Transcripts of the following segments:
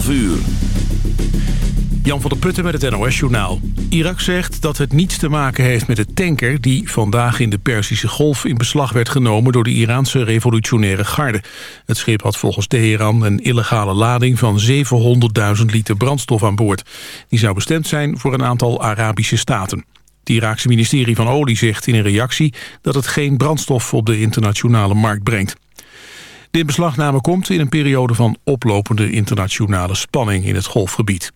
12 uur. Jan van der Putten met het NOS-journaal. Irak zegt dat het niets te maken heeft met de tanker... die vandaag in de Perzische Golf in beslag werd genomen... door de Iraanse revolutionaire garde. Het schip had volgens Teheran een illegale lading... van 700.000 liter brandstof aan boord. Die zou bestemd zijn voor een aantal Arabische staten. Het Iraakse ministerie van Olie zegt in een reactie... dat het geen brandstof op de internationale markt brengt. De inbeslagname komt in een periode van oplopende internationale spanning in het golfgebied.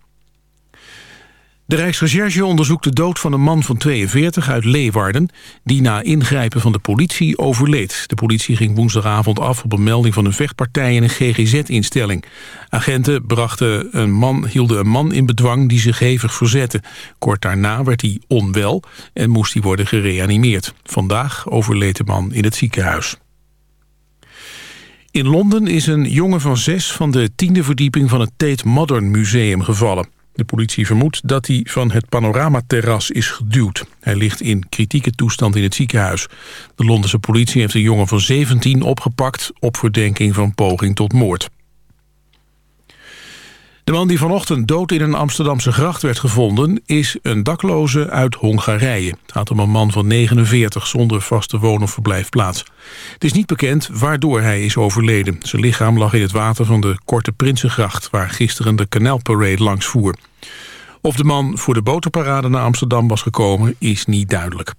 De Rijksrecherche onderzoekt de dood van een man van 42 uit Leeuwarden... die na ingrijpen van de politie overleed. De politie ging woensdagavond af op een melding van een vechtpartij... in een GGZ-instelling. Agenten brachten een man, hielden een man in bedwang die zich hevig verzette. Kort daarna werd hij onwel en moest hij worden gereanimeerd. Vandaag overleed de man in het ziekenhuis. In Londen is een jongen van zes van de tiende verdieping van het Tate Modern Museum gevallen. De politie vermoedt dat hij van het panoramaterras is geduwd. Hij ligt in kritieke toestand in het ziekenhuis. De Londense politie heeft een jongen van 17 opgepakt... op verdenking van poging tot moord. De man die vanochtend dood in een Amsterdamse gracht werd gevonden... is een dakloze uit Hongarije. Het gaat om een man van 49 zonder vaste woon- of verblijfplaats. Het is niet bekend waardoor hij is overleden. Zijn lichaam lag in het water van de Korte Prinsengracht... waar gisteren de kanaalparade langs voer. Of de man voor de boterparade naar Amsterdam was gekomen is niet duidelijk.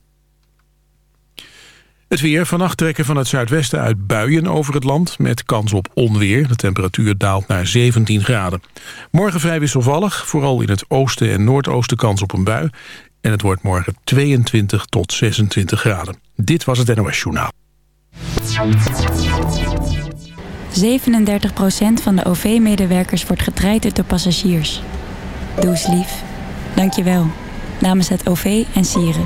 Het weer. Vannacht trekken van het zuidwesten uit buien over het land... met kans op onweer. De temperatuur daalt naar 17 graden. Morgen vrij wisselvallig. Vooral in het oosten en noordoosten kans op een bui. En het wordt morgen 22 tot 26 graden. Dit was het NOS Journaal. 37% van de OV-medewerkers wordt getraind door passagiers. Doe lief. Dank je wel. Namens het OV en Sieren.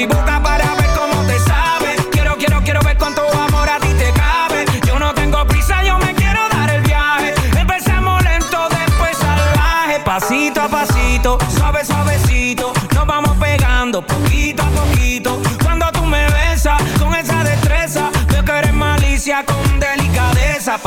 mi boca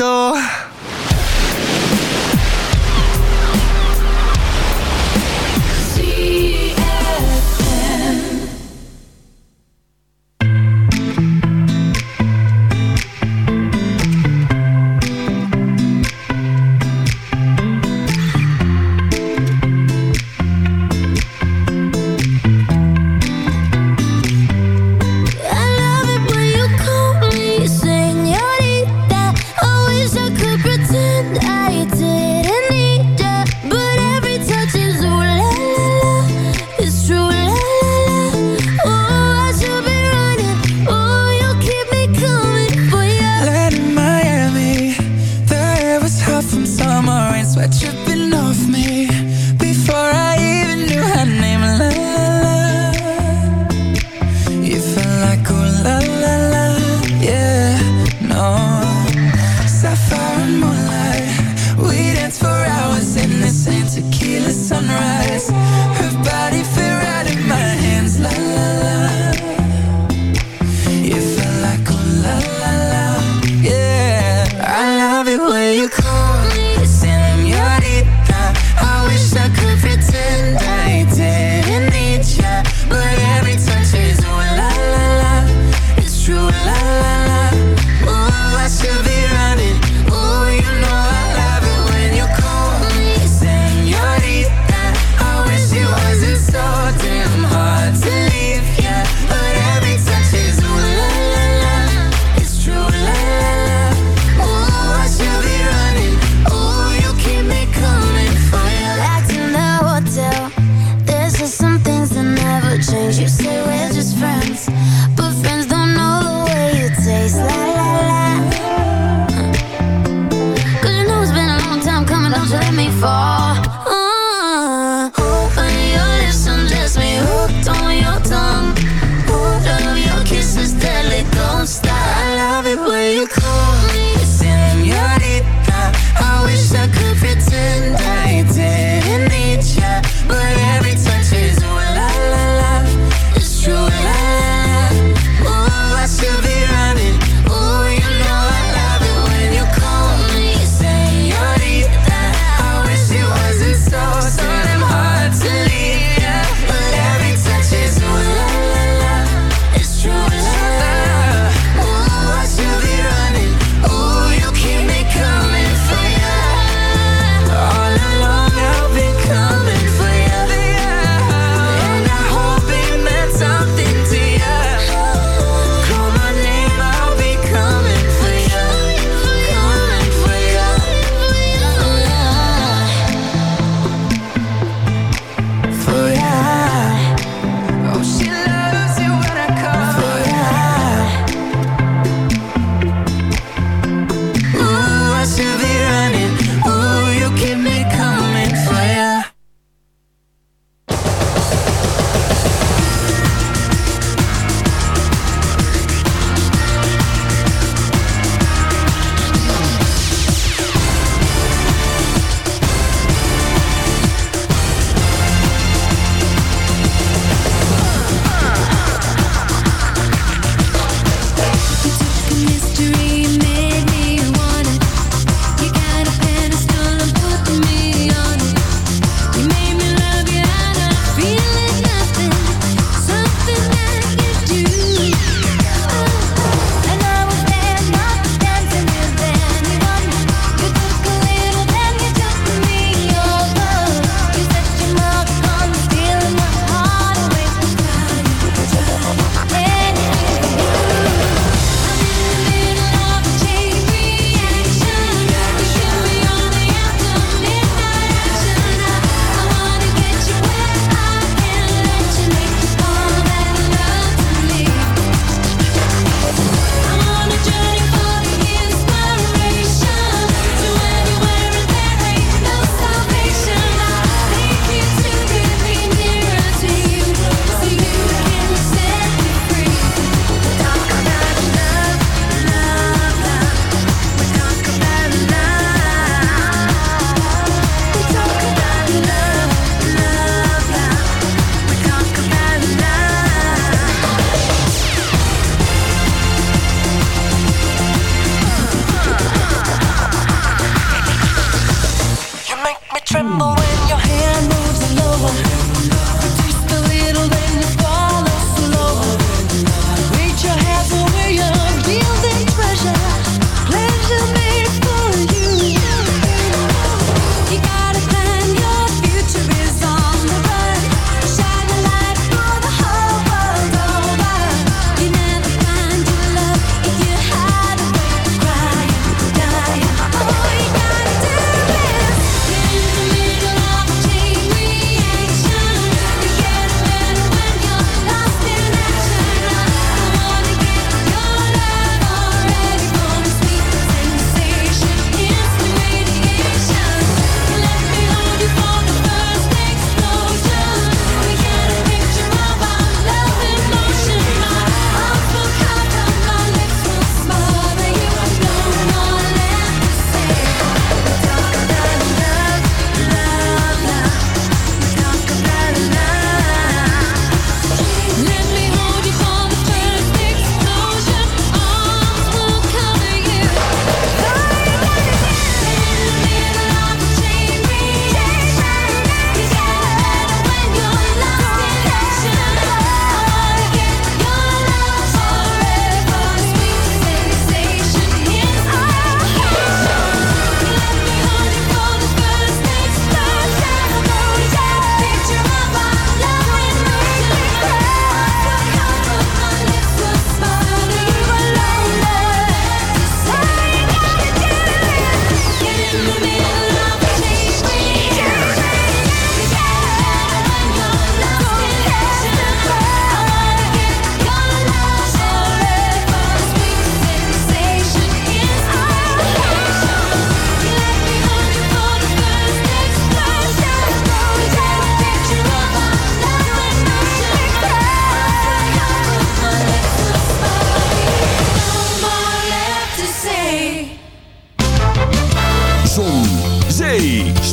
기도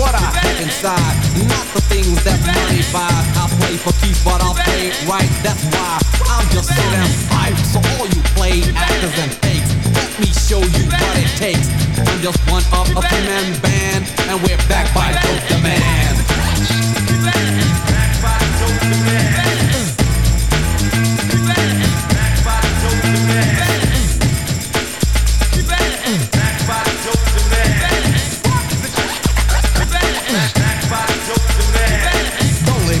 What I have inside, not the things that money buys. I play for keeps, but I'll play right. That's why I'm just so damn hype. So all you play actors and fakes, let me show you what it takes. I'm just one of a three-man band, and we're backed by Dope the Man.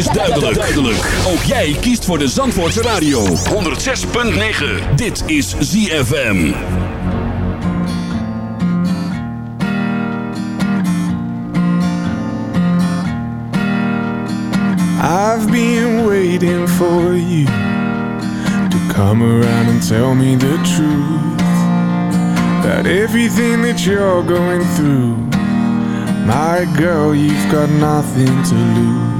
is duidelijk. duidelijk. Ook jij kiest voor de Zandvoortse Radio. 106.9. Dit is ZFM. I've been waiting for you to come around and tell me the truth about everything that you're going through. My girl, you've got nothing to lose.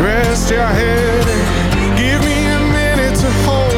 rest your head. And give me a minute to hold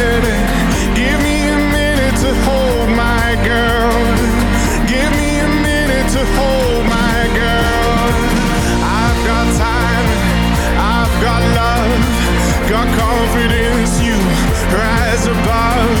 Above.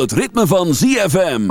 het ritme van ZFM.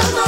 Come on.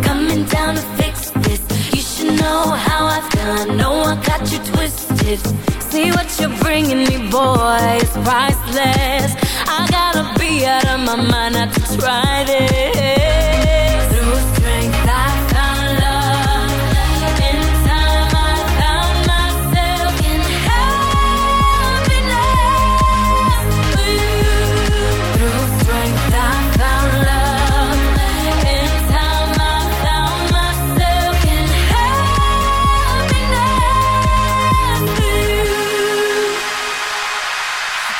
coming down to fix this. You should know how I feel. I know I got you twisted. See what you're bringing me, boy. It's priceless. I gotta be out of my mind not to try this.